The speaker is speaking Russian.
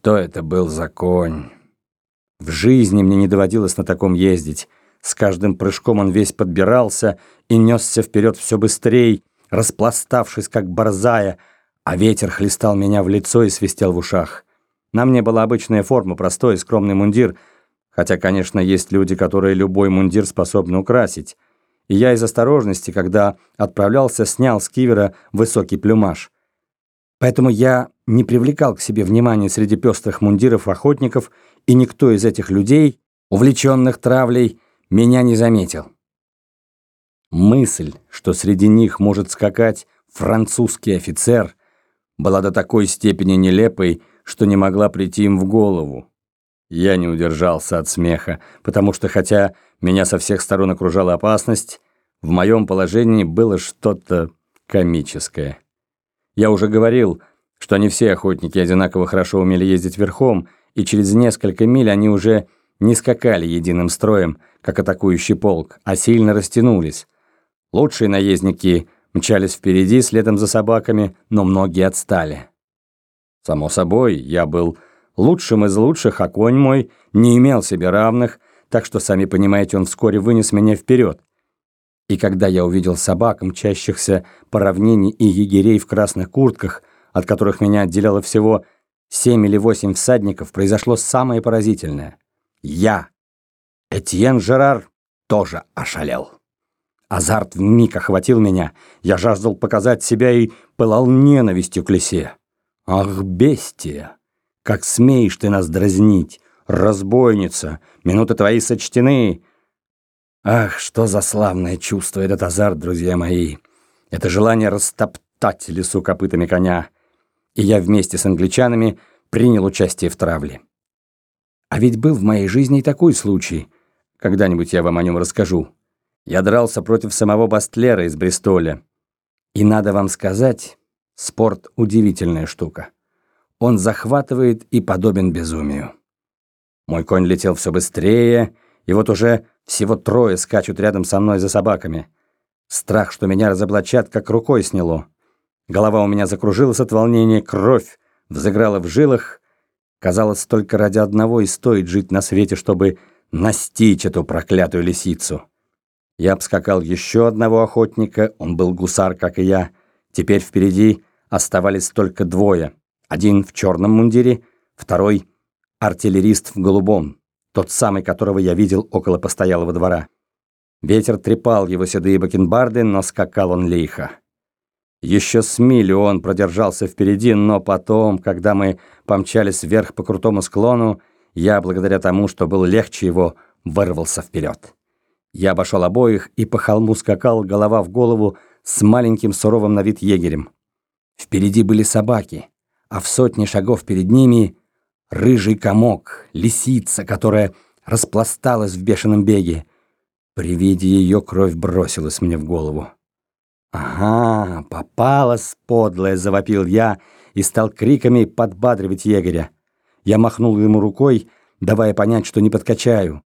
Что это был за конь? В жизни мне не доводилось на таком ездить. С каждым прыжком он весь подбирался и несся вперед все быстрее, распластавшись, как борзая, а ветер хлестал меня в лицо и свистел в ушах. На мне была обычная форма, простой и скромный мундир, хотя, конечно, есть люди, которые любой мундир способны украсить. И я из осторожности, когда отправлялся, снял с кивера высокий плюмаж. Поэтому я не привлекал к себе внимания среди пестрых мундиров охотников, и никто из этих людей, увлеченных травлей, меня не заметил. Мысль, что среди них может скакать французский офицер, была до такой степени нелепой, что не могла прийти им в голову. Я не удержался от смеха, потому что, хотя меня со всех сторон окружала опасность, в моем положении было что-то комическое. Я уже говорил, что не все охотники одинаково хорошо умели ездить верхом, и через несколько миль они уже не скакали единым строем, как атакующий полк, а сильно растянулись. Лучшие наездники мчались впереди, следом за собаками, но многие отстали. Само собой, я был лучшим из лучших, а конь мой не имел себе равных, так что, сами понимаете, он вскоре вынес меня вперед. И когда я увидел собак, мчащихся по равнине и егерей в красных куртках, от которых меня отделяло всего семь или восемь всадников, произошло самое поразительное. Я, Этьен Жерар, тоже ошалел. Азарт вмиг охватил меня, я жаждал показать себя и пылал ненавистью к лисе. Ах, бестия! Как смеешь ты нас дразнить, разбойница, минуты твои сочтены, Ах, что за славное чувство этот азарт, друзья мои! Это желание растоптать лесу копытами коня. И я вместе с англичанами принял участие в травле. А ведь был в моей жизни и такой случай. Когда-нибудь я вам о нем расскажу. Я дрался против самого Бастлера из Бристоля. И надо вам сказать, спорт – удивительная штука. Он захватывает и подобен безумию. Мой конь летел все быстрее, и вот уже всего трое скачут рядом со мной за собаками. Страх, что меня разоблачат, как рукой сняло. Голова у меня закружилась от волнения, кровь взыграла в жилах. Казалось, только ради одного и стоит жить на свете, чтобы настичь эту проклятую лисицу. Я обскакал еще одного охотника, он был гусар, как и я. Теперь впереди оставались только двое. Один в черном мундире, второй — артиллерист в голубом тот самый, которого я видел около постоялого двора. Ветер трепал его седые бакенбарды, но скакал он лихо. Еще с милю он продержался впереди, но потом, когда мы помчались вверх по крутому склону, я, благодаря тому, что был легче его, вырвался вперед. Я обошел обоих и по холму скакал, голова в голову, с маленьким суровым на вид егерем. Впереди были собаки, а в сотне шагов перед ними рыжий комок, лисица, которая распласталась в бешеном беге. При виде ее кровь бросилась мне в голову. «Ага, попалась, подлая!» — завопил я и стал криками подбадривать егеря. Я махнул ему рукой, давая понять, что не подкачаю.